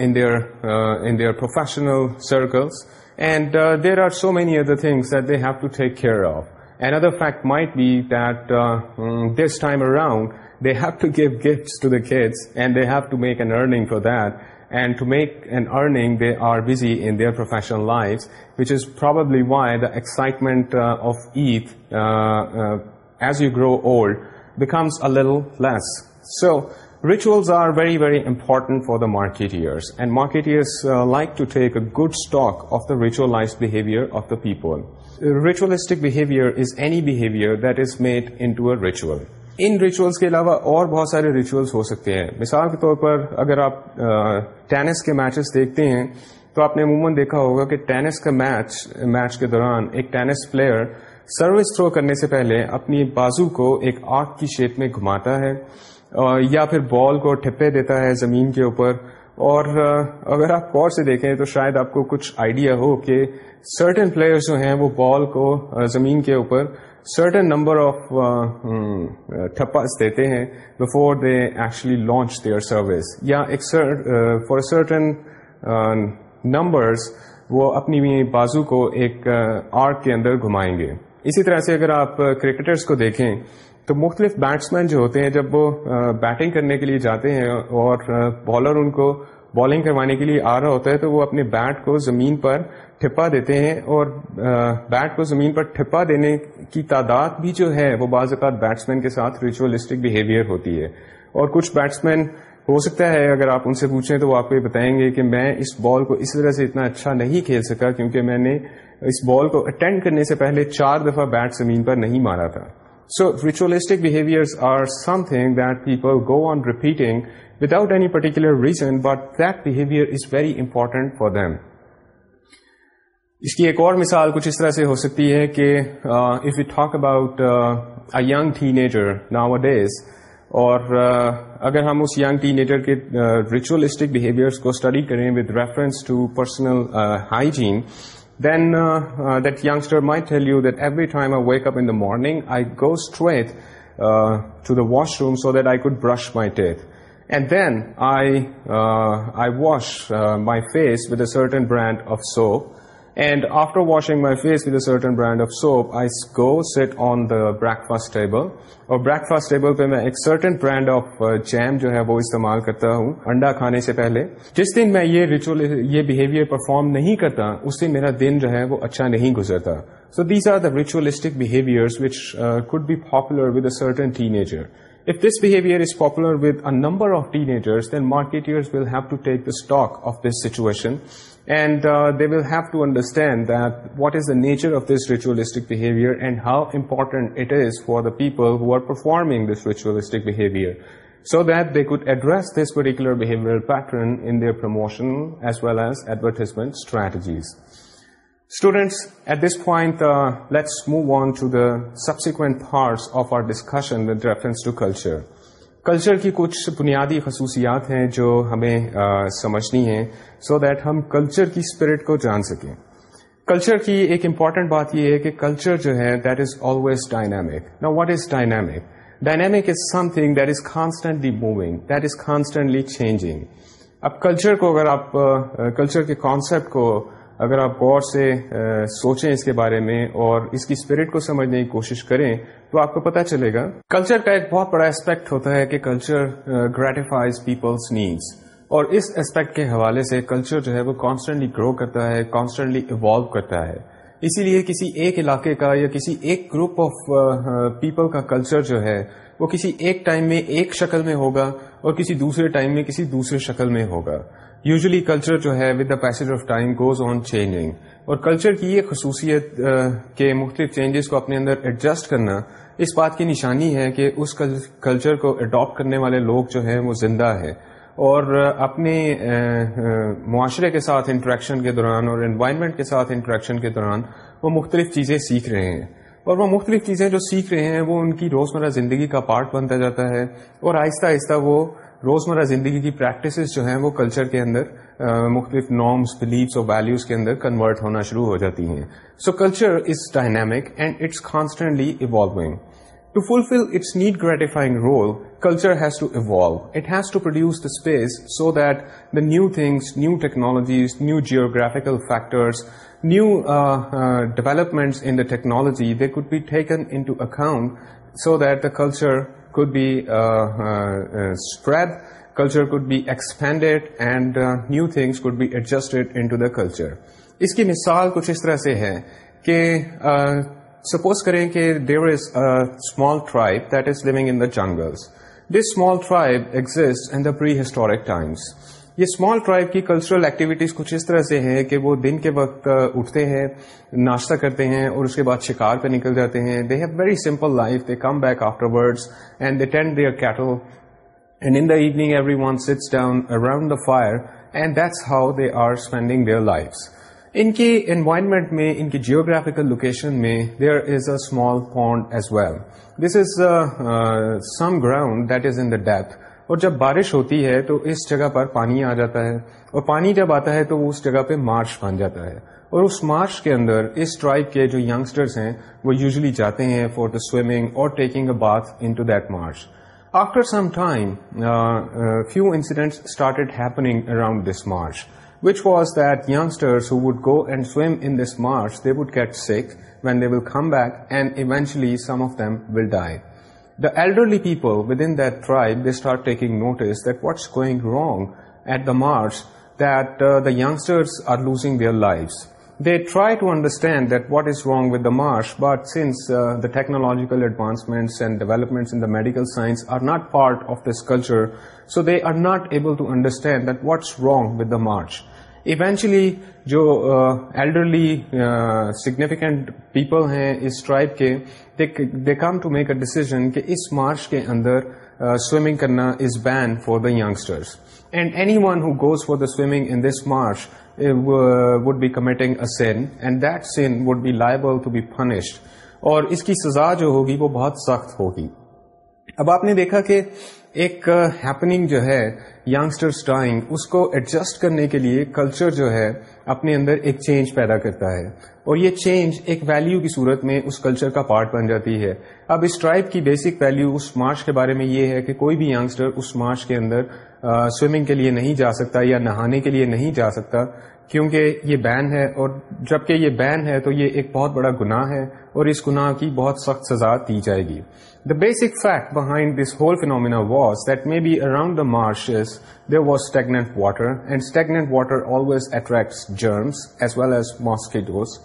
in their professional circles and there are so many other things that they have to take care of Another fact might be that uh, mm, this time around, they have to give gifts to the kids and they have to make an earning for that. And to make an earning, they are busy in their professional lives, which is probably why the excitement uh, of Eid, uh, as you grow old, becomes a little less. So rituals are very, very important for the marketeers. And marketeers like to take a good stock of the ritualized behavior of the people. Ritualistic behaviour is is any behaviour that ritual in rituals کے علاوہ اور بہت سارے rituals ہو سکتے ہیں مثال کے طور پر اگر آپ ٹینس کے میچز دیکھتے ہیں تو آپ نے عموماً دیکھا ہوگا کہ ٹینس کا میچ میچ کے دوران ایک ٹینس پلیئر سروس تھرو کرنے سے پہلے اپنی بازو کو ایک آگ کی شیپ میں گھماتا ہے یا پھر بال کو ٹھپے دیتا ہے زمین کے اوپر اور اگر آپ غور سے دیکھیں تو شاید آپ کو کچھ آئیڈیا ہو کہ سرٹن پلیئرس جو ہیں وہ بال کو زمین کے اوپر سرٹن نمبر آف تھپس دیتے ہیں before they actually launch their service یا فار سرٹن نمبرس وہ اپنی بازو کو ایک آرٹ کے اندر گھمائیں گے اسی طرح سے اگر آپ کرکٹرس کو دیکھیں تو مختلف بیٹسمین جو ہوتے ہیں جب وہ بیٹنگ کرنے کے لیے جاتے ہیں اور بالر ان کو بالنگ کروانے کے لیے آ رہا ہوتا ہے تو وہ اپنے بیٹ کو زمین پر ٹھپا دیتے ہیں اور بیٹ کو زمین پر ٹھپا دینے کی تعداد بھی جو ہے وہ بعض اوقات بیٹس مین کے ساتھ ریچولیسٹک بہیویئر ہوتی ہے اور کچھ بیٹس مین ہو سکتا ہے اگر آپ ان سے پوچھیں تو وہ آپ کو یہ بتائیں گے کہ میں اس بال کو اس طرح سے اتنا اچھا نہیں کھیل سکا کیونکہ میں نے اس بال کو اٹینڈ کرنے سے پہلے چار دفعہ بیٹ زمین پر نہیں مارا تھا so ritualistic behaviour are something that people go on repeating without any particular reason but دہیویئر is very important for them اس کی ایک اور مثال کچھ اس طرح سے ہو سکتی ہے کہ if you talk about a young teenager nowadays اور اگر ہم اس ینگ ٹی ایجر کے ریچولیسٹک بہیویئر کو اسٹڈی کریں with reference to personal hygiene then that youngster my tell you that every time I wake up in the morning I go straight to the washroom so that I could brush my teeth and then I I wash my face with a certain brand of soap and after washing my face with a certain brand of soap I go sit on the breakfast table اور breakfast table پہ میں ایک certain brand of jam جو ہے وہ استعمال کرتا ہوں انڈا کھانے سے پہلے جس دن میں یہ ریچول یہ بہیویئر پرفارم نہیں کرتا اس دن میرا دن جو ہے وہ اچھا نہیں گزرتا so these are the ritualistic behaviour which could be popular with a certain teenager If this behavior is popular with a number of teenagers, then marketeers will have to take the stock of this situation, and uh, they will have to understand that what is the nature of this ritualistic behavior and how important it is for the people who are performing this ritualistic behavior, so that they could address this particular behavioral pattern in their promotion as well as advertisement strategies. Students at this point let's move on to the subsequent parts of our discussion with reference to culture culture کی کچھ بنیادی خصوصیات ہیں جو ہمیں سمجھنی ہیں so that ہم کلچر کی اسپرٹ کو جان سکیں کلچر کی ایک امپورٹنٹ بات یہ ہے کہ کلچر جو ہے دیٹ از آلویز ڈائنامک نا what is dynamic dynamic is something that is constantly moving that is constantly changing اب کلچر کو اگر آپ کلچر کے کانسیپٹ کو اگر آپ غور سے سوچیں اس کے بارے میں اور اس کی اسپرٹ کو سمجھنے کی کوشش کریں تو آپ کو پتا چلے گا کلچر کا ایک بہت بڑا اسپیکٹ ہوتا ہے کہ کلچر گریٹیفائز پیپلس نیڈس اور اس اسپیکٹ کے حوالے سے کلچر جو ہے وہ کانسٹینٹلی گرو کرتا ہے کانسٹینٹلی ایوالو کرتا ہے اسی لیے کسی ایک علاقے کا یا کسی ایک گروپ آف پیپل کا کلچر جو ہے وہ کسی ایک ٹائم میں ایک شکل میں ہوگا اور کسی دوسرے ٹائم میں کسی دوسرے شکل میں ہوگا یوزلی کلچر جو ہے with the pace of time goes on changing اور کلچر کی یہ خصوصیت کے مختلف چینجز کو اپنے اندر ایڈجسٹ کرنا اس بات کی نشانی ہے کہ اس کلچر کو اڈاپٹ کرنے والے لوگ جو ہیں وہ زندہ ہے اور اپنے معاشرے کے ساتھ انٹریکشن کے دوران اور انوائرمنٹ کے ساتھ انٹریکشن کے دوران وہ مختلف چیزیں سیکھ رہے ہیں اور وہ مختلف چیزیں جو سیکھ رہے ہیں وہ ان کی روزمرہ زندگی کا پارٹ بنتا جاتا ہے اور آہستہ آہستہ وہ روزمرہ زندگی کی پریکٹسز جو ہیں وہ کلچر کے اندر مختلف نارمس بلیفس اور ویلیوز کے اندر کنورٹ ہونا شروع ہو جاتی ہیں so culture is dynamic and it's constantly evolving to fulfil its need gratifying role culture has to evolve it has to produce the space so that the new things new technologies new geographical factors new developments in the technology they could be taken into account so that the culture could uh, uh, uh, spread, culture could be expanded and new things could be adjusted N to the كل اس کی مثال کچھ اس طرح سے ہے کہ سپوز کہ there is small tribe that is living in the jungles this small tribe exist in the prehistoric times یہ اسمال ٹرائب کی کلچرل ایکٹیویٹیز کچھ اس طرح سے ہے کہ وہ دن کے وقت اٹھتے ہیں ناشتہ کرتے ہیں اور اس کے بعد شکار پہ نکل جاتے ہیں they have very simple life they come back afterwards and they tend their cattle and in the evening everyone sits down around the fire and that's how they are spending their life ان کی environment میں ان کی geographical location میں there is a small pond as well this is some ground that is in the deep اور جب بارش ہوتی ہے تو اس جگہ پر پانی آ جاتا ہے اور پانی جب آتا ہے تو وہ اس جگہ پہ مارش بن جاتا ہے اور اس مارش کے اندر اس ٹرائب کے جو یگسٹرس ہیں وہ یوزلی جاتے ہیں فار دا سوئمنگ اور taking a bath into that marsh after some time few started happening around this march which was that would go and swim in this march they would get sick when they will come back and eventually some of them will die The elderly people within that tribe, they start taking notice that what's going wrong at the march, that uh, the youngsters are losing their lives. They try to understand that what is wrong with the march, but since uh, the technological advancements and developments in the medical science are not part of this culture, so they are not able to understand that what's wrong with the march. Eventually جو elderly significant people ہیں اس tribe کے they come to make a decision کہ اس march کے اندر swimming کرنا is ban for the youngsters and anyone who goes for the swimming in this march would be committing a sin and that sin would be liable to be punished اور اس کی سزا جو ہوگی وہ بہت سخت ہوگی اب آپ نے دیکھا کہ ایک ہیپننگ جو ہے ینگسٹرس ڈرائنگ اس کو ایڈجسٹ کرنے کے لیے کلچر جو ہے اپنے اندر ایک چینج پیدا کرتا ہے اور یہ چینج ایک ویلو کی صورت میں اس کلچر کا پارٹ بن جاتی ہے اب اس ٹرائب کی بیسک ویلو اس مارچ کے بارے میں یہ ہے کہ کوئی بھی یگسٹر اس مارچ کے اندر سوئمنگ کے لیے نہیں جا سکتا یا نہانے کے لیے نہیں جا سکتا کیونکہ یہ بین ہے اور جبکہ یہ بین ہے تو یہ ایک بہت بڑا گناہ ہے اور اس گناہ کی بہت سخت سزا دی جائے گی the basic fact behind this whole phenomenon was that may be around the marsh there was stagnant water and stagnant water always attracts germs as well as mosquitoes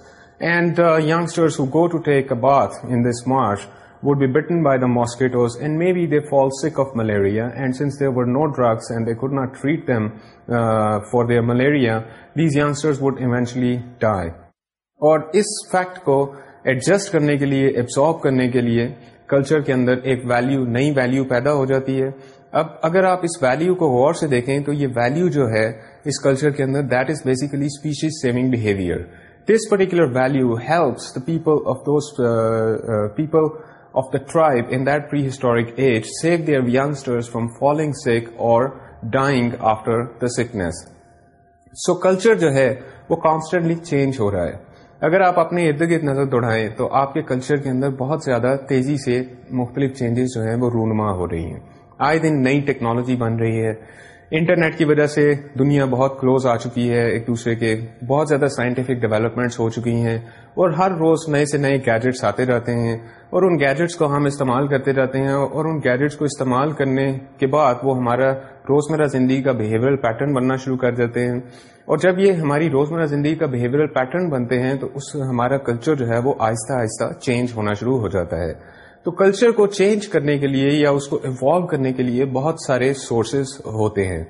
and the youngsters who go to take a bath in this marsh would be bitten by the mosquitoes and may be they fall sick of malaria and since there were no drugs and they could not treat them for their malaria these youngsters would eventually die اور اس fact کو adjust کرنے کے لیے absorb کرنے کے لیے culture کے اندر ایک ویلیو نئی ویلیو پیدا ہو جاتی ہے اب اگر آپ اس ویلیو کو غور سے دیکھیں تو یہ ویلیو جو ہے اس کلچر کے اندر that is basically species saving behaviour this particular value helps the people of those people of the tribe in that prehistoric age save their youngster from falling sick اور dying after the sickness so culture جو ہے وہ constantly change ہو رہا ہے اگر آپ اپنے ارد گرد نظر دوڑائیں تو آپ کے کلچر کے اندر بہت زیادہ تیزی سے مختلف چینجز جو ہیں وہ رونما ہو رہی ہیں آئے دن نئی ٹیکنالوجی بن رہی ہے انٹرنیٹ کی وجہ سے دنیا بہت کلوز آ چکی ہے ایک دوسرے کے بہت زیادہ سائنٹیفک ڈیولپمنٹس ہو چکی ہیں اور ہر روز نئے سے نئے گیجٹس آتے رہتے ہیں اور ان گیجٹس کو ہم استعمال کرتے رہتے ہیں اور ان گیجٹس کو استعمال کرنے کے بعد وہ ہمارا روزمرہ زندگی کا بہیویئر پیٹرن بننا شروع کر دیتے ہیں اور جب یہ ہماری روزمرہ زندگی کا بہیویئر پیٹرن بنتے ہیں تو اس ہمارا کلچر جو ہے وہ آہستہ آہستہ چینج ہونا شروع ہو جاتا ہے تو کلچر کو چینج کرنے کے لیے یا اس کو ایوالو کرنے کے لیے بہت سارے سورسز ہوتے ہیں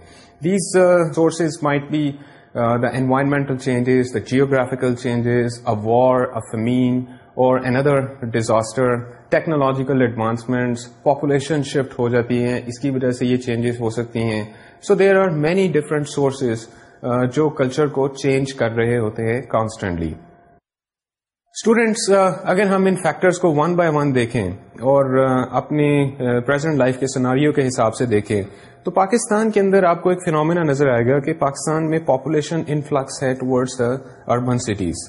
these sources might be the environmental changes the geographical changes a war famine اور اندر disaster technological advancements population shift ہو جاتی ہیں اس کی وجہ سے یہ چینجز ہو سکتی ہیں so there are many different sources جو کلچر کو چینج کر رہے ہوتے ہیں کانسٹینٹلی اسٹوڈینٹس اگر ہم ان فیکٹرس کو ون بائی ون دیکھیں اور اپنی پرزینٹ لائف کے سناریو کے حساب سے دیکھیں تو پاکستان کے اندر آپ کو ایک فینومینا نظر آئے گا کہ پاکستان میں پاپولیشن انفلکس ہے ٹوڈز اربن سٹیز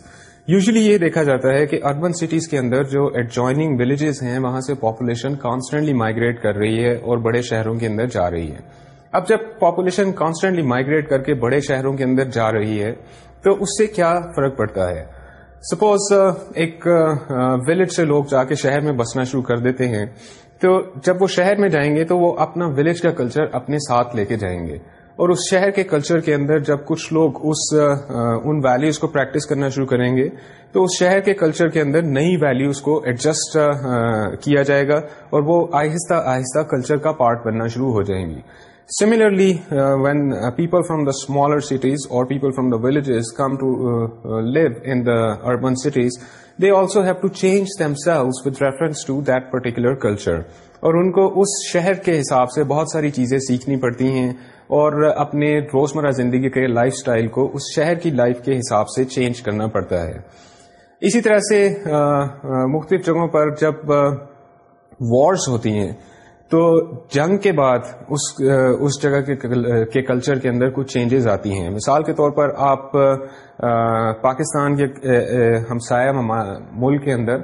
یوزلی یہ دیکھا جاتا ہے کہ اربن سٹیز کے اندر جو ایڈجوائنگ ولیجز ہیں وہاں سے پاپولیشن کانسٹینٹلی مائگریٹ کر رہی ہے اور بڑے شہروں کے اندر جا رہی ہے اب جب پاپولیشن کانسٹینٹلی مائگریٹ کر کے بڑے شہروں کے اندر جا رہی ہے تو اس سے کیا فرق پڑتا ہے سپوز ایک ولیج سے لوگ جا کے شہر میں بسنا شروع کر دیتے ہیں تو جب وہ شہر میں جائیں گے تو وہ اپنا ولیج کا کلچر اپنے ساتھ لے کے جائیں گے اور اس شہر کے کلچر کے اندر جب کچھ لوگ اس ان ویلوز کو پریکٹس کرنا شروع کریں گے تو اس شہر کے کلچر کے اندر نئی ویلوز کو ایڈجسٹ کیا جائے گا اور وہ آہستہ آہستہ کلچر کا پارٹ بننا شروع ہو جائیں گی similarly when people from the smaller cities اور people from the villages come to uh, in the urban cities they also have to change change themselves with reference to that particular culture اور ان کو اس شہر کے حساب سے بہت ساری چیزیں سیکھنی پڑتی ہیں اور اپنے روزمرہ زندگی کے لائف سٹائل کو اس شہر کی لائف کے حساب سے چینج کرنا پڑتا ہے اسی طرح سے مختلف جگہوں پر جب وارز ہوتی ہیں تو جنگ کے بعد اس اس جگہ کے کلچر کے اندر کچھ چینجز آتی ہیں مثال کے طور پر آپ پاکستان کے ہمسایہ ملک کے اندر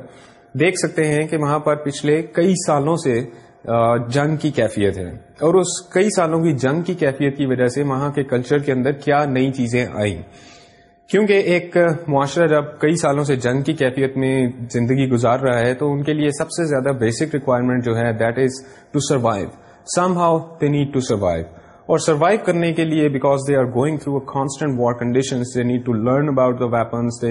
دیکھ سکتے ہیں کہ وہاں پر پچھلے کئی سالوں سے جنگ کی کیفیت ہے اور اس کئی سالوں کی جنگ کی کیفیت کی وجہ سے وہاں کے کلچر کے اندر کیا نئی چیزیں آئیں کیونکہ ایک معاشرہ جب کئی سالوں سے جنگ کی کیفیت میں زندگی گزار رہا ہے تو ان کے لیے سب سے زیادہ بیسک ریکوائرمنٹ جو ہے that is to survive somehow they need to survive اور سروائو کرنے کے لیے because they are going through a constant war condition they need to learn about the weapons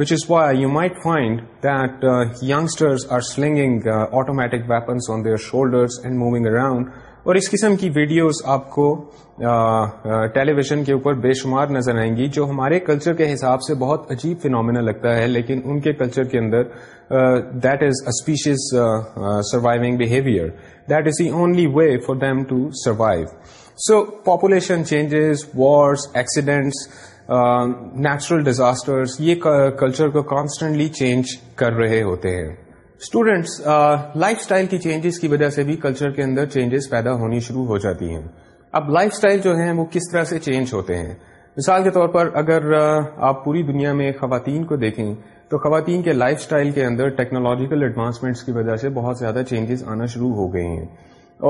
which is why you might find that youngsters are slinging automatic weapons on their shoulders and moving around اور اس قسم کی videos آپ کو ٹیلی vision کے اوپر بے شمار نظر آئیں گی جو ہمارے کلچر کے حساب سے بہت عجیب فینومینا لگتا ہے لیکن ان کے کلچر کے اندر that is species surviving behaviour that is the only way for them to survive so population changes wars accidents natural disasters یہ کلچر کو کانسٹنٹلی چینج کر رہے ہوتے ہیں اسٹوڈینٹس لائف اسٹائل کی چینجز کی وجہ سے بھی کلچر کے اندر چینجز پیدا ہونی شروع ہو جاتی ہیں اب لائف اسٹائل جو ہیں وہ کس طرح سے چینج ہوتے ہیں مثال کے طور پر اگر uh, آپ پوری دنیا میں خواتین کو دیکھیں تو خواتین کے لائف اسٹائل کے اندر ٹیکنالوجیکل ایڈوانسمنٹس کی وجہ سے بہت زیادہ چینجز آنا شروع ہو گئے ہیں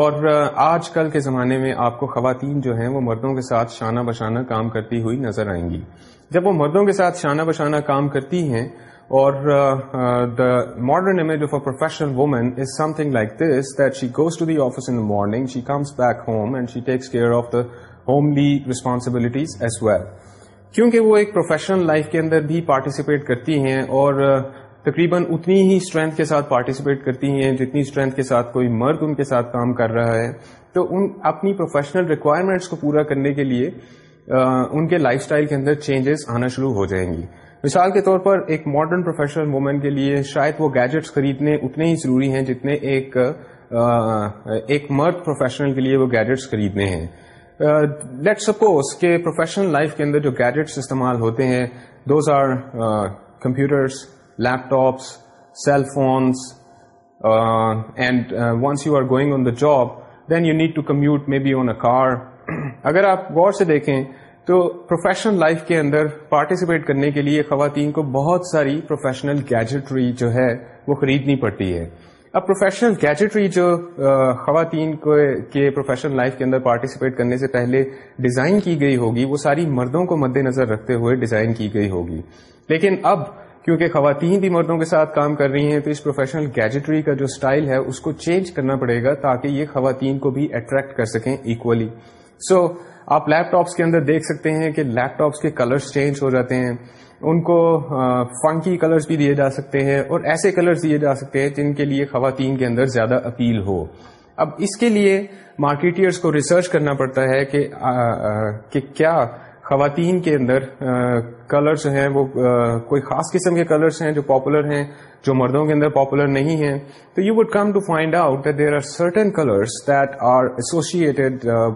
اور uh, آج کل کے زمانے میں آپ کو خواتین جو ہیں وہ مردوں کے ساتھ شانہ بشانہ کام کرتی ہوئی نظر آئیں گی جب وہ مردوں کے ساتھ شانہ بشانہ کام کرتی ہیں the modern image of are professional women is something like this that she goes to the office in morning she comes back home and she takes care of the homely responsibilities as well کیونکہ وہ ایک professional life کے اندر بھی participate کرتی ہیں اور uh, تقریباً اتنی ہی اسٹرینتھ کے ساتھ پارٹیسپیٹ کرتی ہیں جتنی اسٹرینتھ کے ساتھ کوئی مرد ان کے ساتھ کام کر رہا ہے تو ان اپنی پروفیشنل ریکوائرمنٹس کو پورا کرنے کے لیے uh, ان کے لائف اسٹائل کے اندر چینجز آنا شروع ہو جائیں گی مثال کے طور پر ایک ماڈرن پروفیشنل وومن کے لیے شاید وہ گیجٹس خریدنے اتنے ہی ضروری ہیں جتنے ایک ایک مرد پروفیشنل کے لیے وہ گیجٹس خریدنے ہیں لیٹ سپوز کہ پروفیشنل لائف کے اندر جو گیجٹس استعمال ہوتے ہیں those are computers laptops cell phones and once you are going on the job then you need to may be on a car اگر آپ غور سے دیکھیں تو پروفیشنل لائف کے اندر پارٹیسپیٹ کرنے کے لیے خواتین کو بہت ساری پروفیشنل گیجٹری جو ہے وہ خریدنی پڑتی ہے اب پروفیشنل گیجٹری جو خواتین کو کے پروفیشنل لائف کے اندر پارٹیسپیٹ کرنے سے پہلے ڈیزائن کی گئی ہوگی وہ ساری مردوں کو مد نظر رکھتے ہوئے ڈیزائن کی گئی ہوگی لیکن اب کیونکہ خواتین بھی مردوں کے ساتھ کام کر رہی ہیں تو اس پروفیشنل گیجٹری کا جو اسٹائل ہے اس کو چینج کرنا پڑے گا تاکہ یہ خواتین کو بھی اٹریکٹ کر سکیں ایکولی سو so, آپ لیپ ٹاپس کے اندر دیکھ سکتے ہیں کہ لیپ ٹاپس کے کلرس چینج ہو جاتے ہیں ان کو فنکی کلرس بھی دیے جا سکتے ہیں اور ایسے کلرس دیے جا سکتے ہیں جن کے لیے خواتین کے اندر زیادہ اپیل ہو اب اس کے لیے مارکیٹرس کو ریسرچ کرنا پڑتا ہے کہ کیا خواتین کے اندر کلرز جو ہیں وہ کوئی خاص قسم کے کلرز ہیں جو پاپولر ہیں جو مردوں کے اندر پاپولر نہیں ہیں تو you would come to find out there are certain colours that are associated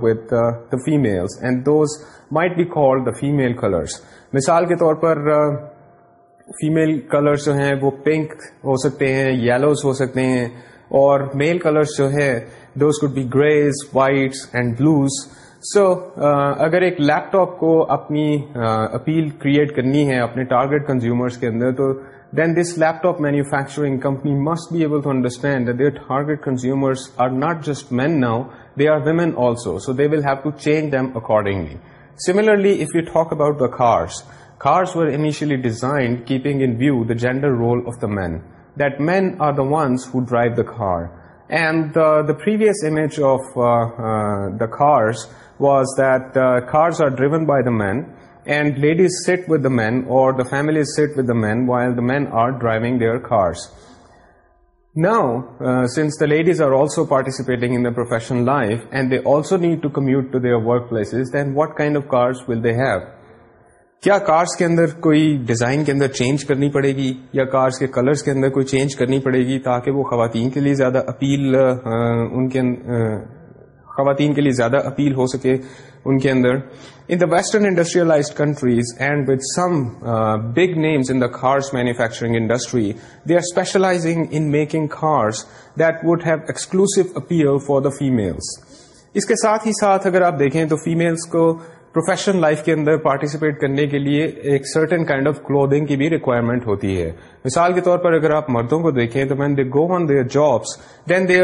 with the females and those might be call the female colours مثال کے طور پر فیمیل کلرز جو ہیں وہ پنک ہو سکتے ہیں یلوز ہو سکتے ہیں اور میل کلرز جو ہے those could be greys whites and blues so uh, اگر ایک لیپ ٹاپ کو اپنی اپیل کریٹ کرنی ہے اپنے ٹارگیٹ کنزیومرس کے اندر تو then this laptop manufacturing company must be able to understand their target are not just men now they are women also so they will have to change them accordingly similarly if you talk about the cars cars were initially designed keeping in view the gender role of the main that men are the ones who drive the car and the previous image of the cars was that uh, cars are driven by the men and ladies sit with the men or the families sit with the men while the men are driving their cars. Now, uh, since the ladies are also participating in the professional life and they also need to commute to their workplaces, then what kind of cars will they have? کیا cars کے اندر کوئی design کے اندر change کرنی پڑے گی یا کارس کے کلرز کے اندر کوئی چینج کرنی پڑے گی تاکہ وہ خواتین کے لیے زیادہ اپیل ان کے خواتین کے لیے زیادہ اپیل ہو سکے ان کے اندر in the western industrialise countries and with some big names in the cars manufacturing industry they are specialising in making cars that would have exclusive appeal for the females اس کے ساتھ ہی ساتھ اگر آپ دیکھیں تو فیمیلس کو پروفیشنل لائف کے اندر پارٹیسپیٹ کرنے کے لیے ایک سرٹن کائنڈ آف کلوتنگ کی بھی ریکوائرمنٹ ہوتی ہے مثال کے طور پر اگر آپ مردوں کو دیکھیں تو when they go on their jobs then they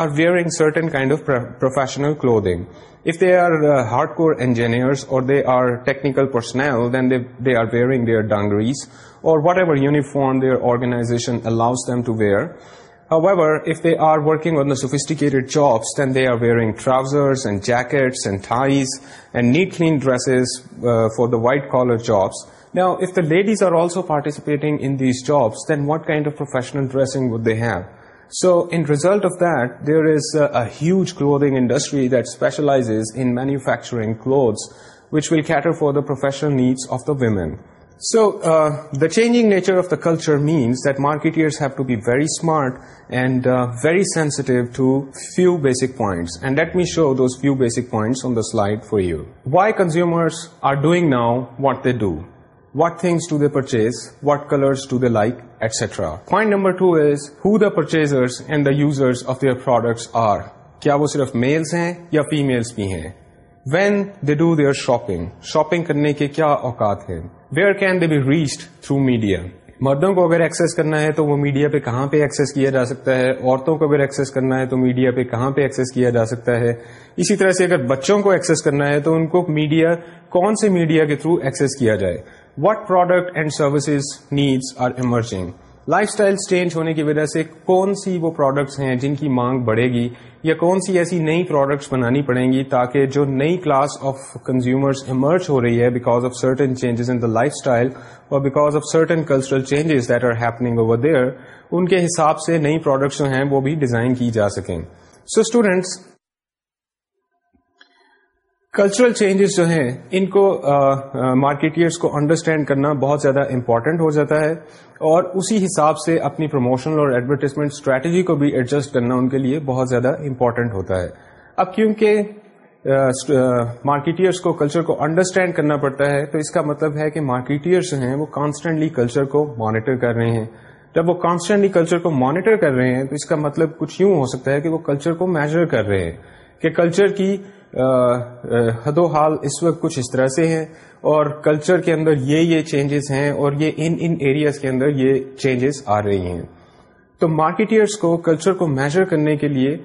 are wearing certain kind of professional clothing if they are hard core engineer or they are technical personnel then they are wearing their dungarees or whatever uniform their organisation allows them to wear However, if they are working on the sophisticated jobs, then they are wearing trousers and jackets and ties and neat, clean dresses uh, for the white-collar jobs. Now, if the ladies are also participating in these jobs, then what kind of professional dressing would they have? So, in result of that, there is a huge clothing industry that specializes in manufacturing clothes, which will cater for the professional needs of the women. So the changing nature of the culture means that marketers be very smart and very sensitive to few basic points on the four you why consumer now what they do what things do they purchase what colour do they like etcetera point number two is who the purchasers and the user products are کیا وہ صرف males ہیں یا females بھی ہیں when they do their shopping shopping کرنے کے کیا اوقات ہیں where can they be reached through media مردوں کو اگر ایکسس کرنا ہے تو وہ میڈیا پہ کہاں پہ ایکسس کیا جا سکتا ہے عورتوں کو اگر ایکسس کرنا ہے تو میڈیا پہ کہاں پہ ایکسس کیا جا سکتا ہے اسی طرح سے اگر بچوں کو ایکسس کرنا ہے تو ان کو میڈیا کون سے میڈیا کے تھرو ایکسس کیا جائے what product and services needs are emerging lifestyle change ہونے کی وجہ سے کون سی وہ پروڈکٹس ہیں جن کی مانگ بڑھے گی یا کون سی ایسی نئی پروڈکٹس بنانی پڑیں گی تاکہ جو نئی کلاس آف کنزیومرز ایمرج ہو رہی ہے because of certain changes in the lifestyle اور because of certain cultural changes that are happening over there ان کے حساب سے نئی پروڈکٹس جو ہیں وہ بھی ڈیزائن کی جا سکیں سو اسٹوڈینٹس کلچرل چینجز جو ہیں ان کو مارکیٹئرس کو انڈرسٹینڈ کرنا بہت زیادہ امپارٹینٹ ہو جاتا ہے اور اسی حساب سے اپنی پروموشنل اور ایڈورٹیزمنٹ اسٹریٹجی کو بھی ایڈجسٹ کرنا ان کے لیے بہت زیادہ امپورٹنٹ ہوتا ہے اب کیونکہ مارکیٹئرس کو کلچر کو انڈرسٹینڈ کرنا پڑتا ہے تو اس کا مطلب ہے کہ مارکیٹئرس جو ہیں وہ کانسٹینٹلی کلچر کو مانیٹر کر رہے ہیں جب وہ کانسٹینٹلی کلچر کو مانیٹر کر رہے ہیں تو اس کا مطلب کچھ یوں ہو سکتا ہے کہ وہ کلچر کو میجر کر رہے ہیں کہ کلچر کی حد و حال اس وقت کچھ اس طرح سے ہے اور کلچر کے اندر یہ یہ چینجز ہیں اور یہ ان ان ایریاز کے اندر یہ چینجز آ رہی ہیں تو مارکیٹئرس کو کلچر کو میجر کرنے کے لیے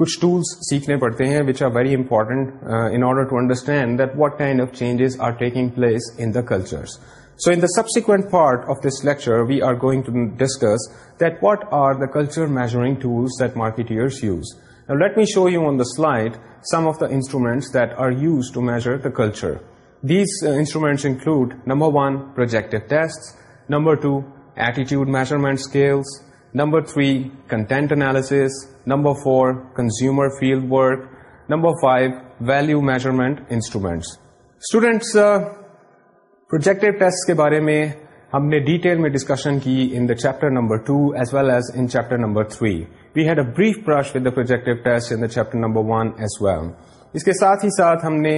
کچھ ٹولس سیکھنے پڑتے ہیں which are very important in order to understand that what kind of changes are taking place in the cultures so in the subsequent part of this lecture we are going to discuss that what are the culture measuring tools that marketers use let me show you on the slide some of the instruments that are use to measure the culture these instruments include number one project number two attitude measurement scales number three content analysis number four consumer field work number five value measurement instruments students project test کے بارے میں ہم نے detail میں discussion کی in the chapter number two as well as in chapter number three we had a brief brush with chapter number as well اس کے ساتھ ہی ساتھ ہم نے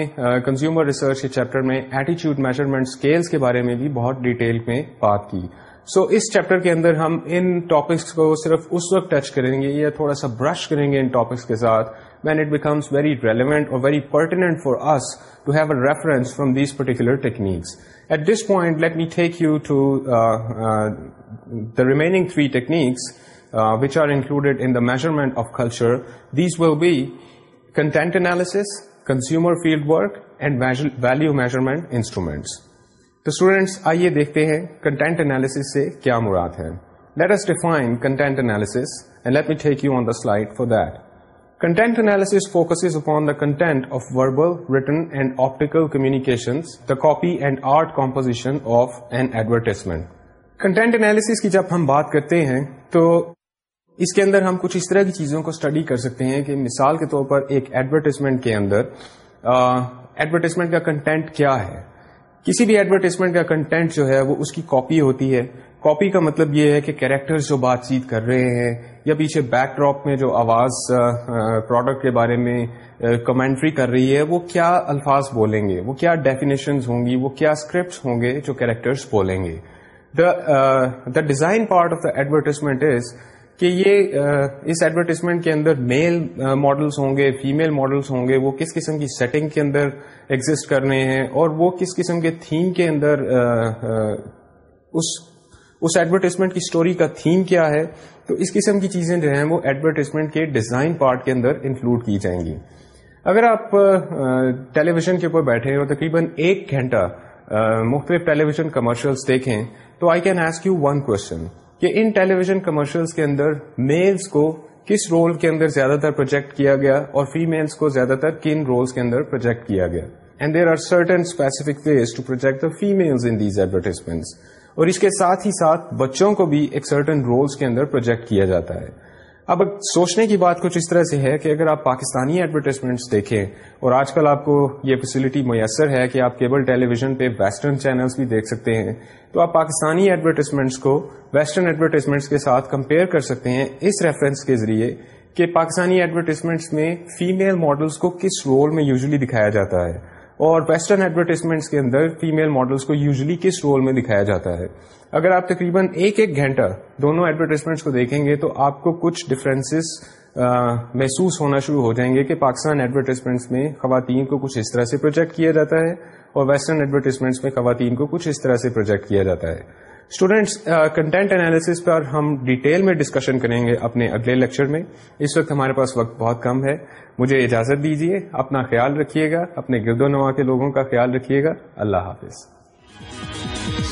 کنزیومر ریسرچ کے چیپٹر میں ایٹیچیوڈ میجرمنٹ اسکیلس کے بارے میں بھی بہت ڈیٹیل میں بات کی سو so, اس چیپٹر کے اندر ہم ان ٹاپکس کو صرف اس وقت ٹچ کریں گے یا تھوڑا سا برش کریں گے ان ٹاپکس کے ساتھ with it becomes very relevant اور very pertinent for us to have اےفرنس from these particular techniques at this point let me take you to the remaining three techniques which are included in measurement of culture these will be content analysis consumer field work and value measurement instruments تو students آئیے دیکھتے ہیں content analysis سے کیا مراد ہے let us define content analysis let me take you on the slight for the Content analysis focuses upon the content of verbal, written and optical communications, the copy and art composition of an advertisement. Content analysis کی جب ہم بات کرتے ہیں تو اس کے اندر ہم کچھ اس طرح کی چیزوں کو اسٹڈی کر سکتے ہیں کہ مثال کے طور پر ایک ایڈورٹیزمنٹ کے اندر ایڈورٹیزمنٹ کا کنٹینٹ کیا ہے کسی بھی ایڈورٹیزمنٹ کا کنٹینٹ جو ہے وہ اس کی کاپی ہوتی ہے کاپی کا مطلب یہ ہے کہ کیریکٹرز جو بات چیت کر رہے ہیں یا پیچھے بیک ڈراپ میں جو آواز پروڈکٹ کے بارے میں کمنٹری کر رہی ہے وہ کیا الفاظ بولیں گے وہ کیا ڈیفینیشنز ہوں گی وہ کیا اسکرپٹس ہوں گے جو کیریکٹرز بولیں گے the design part of the advertisement is کہ یہ اس ایڈورٹیزمنٹ کے اندر میل ماڈلس ہوں گے فیمیل ماڈلس ہوں گے وہ کس قسم کی سیٹنگ کے اندر ایگزٹ کر رہے ہیں اور وہ کس قسم کے تھیم کے اندر اس اس ایڈورٹیزمنٹ کی اسٹوری کا تھیم کیا ہے تو اس قسم کی چیزیں جو ہیں وہ ایڈورٹیزمنٹ کے ڈیزائن پارٹ کے اندر انکلوڈ کی جائیں گی اگر آپ ٹیلی ویژن کے اوپر بیٹھے اور تقریباً ایک گھنٹہ مختلف ٹیلی ویژن کمرشلس دیکھیں تو I can you one question کہ ان ٹیلی ویژن کمرشلس کے اندر میلس کو کس رول کے اندر زیادہ تر پروجیکٹ کیا گیا اور فیمیلس کو زیادہ تر کن رولس کے اندر پروجیکٹ پروجیکٹ کیا گیا and there are certain specific ways to the female اور اس کے ساتھ ہی ساتھ بچوں کو بھی ایک سرٹن رولز کے اندر پروجیکٹ کیا جاتا ہے اب سوچنے کی بات کچھ اس طرح سے ہے کہ اگر آپ پاکستانی ایڈورٹائزمنٹس دیکھیں اور آج کل آپ کو یہ فیسلٹی میسر ہے کہ آپ کیبل ٹیلی ویژن پہ ویسٹرن چینلز بھی دیکھ سکتے ہیں تو آپ پاکستانی ایڈورٹائزمنٹس کو ویسٹرن ایڈورٹائزمنٹس کے ساتھ کمپیئر کر سکتے ہیں اس ریفرنس کے ذریعے کہ پاکستانی ایڈورٹائزمنٹس میں فیمل ماڈلس کو کس رول میں یوزلی دکھایا جاتا ہے اور ویسٹرن ایڈورٹیزمنٹس کے اندر فیمل ماڈلس کو یوزلی کس رول میں دکھایا جاتا ہے اگر آپ تقریباً ایک ایک گھنٹہ دونوں ایڈورٹیزمنٹس کو دیکھیں گے تو آپ کو کچھ ڈفرینس محسوس ہونا شروع ہو جائیں گے کہ پاکستان ایڈورٹیزمنٹس میں خواتین کو کچھ اس طرح سے پروجیکٹ کیا جاتا ہے اور ویسٹرن ایڈورٹیزمنٹس میں خواتین کو کچھ اس طرح سے پروجیکٹ کیا جاتا ہے اسٹوڈینٹس کنٹینٹ اینالیس پر ہم ڈیٹیل میں ڈسکشن کریں گے اپنے اگلے لیکچر میں اس وقت ہمارے پاس وقت بہت کم ہے مجھے اجازت دیجیے اپنا خیال رکھیے گا اپنے گرد و نما کے لوگوں کا خیال رکھیے گا اللہ حافظ